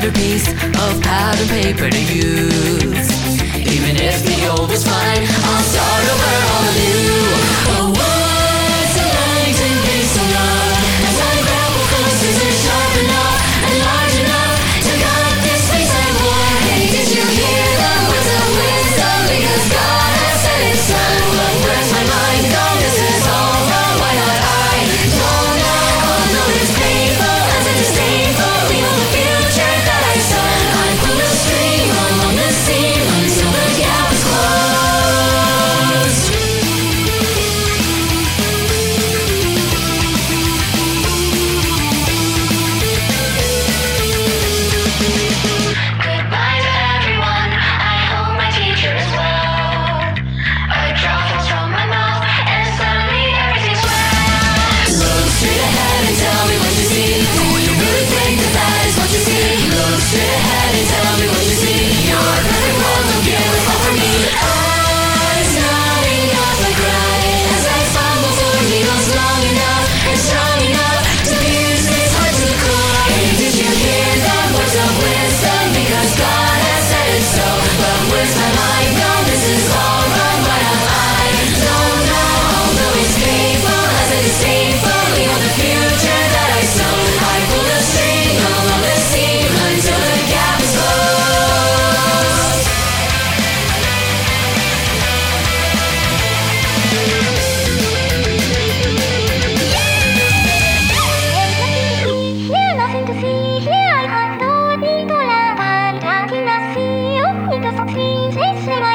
better piece of pattern paper to use. Even if the old is fine. Please listen.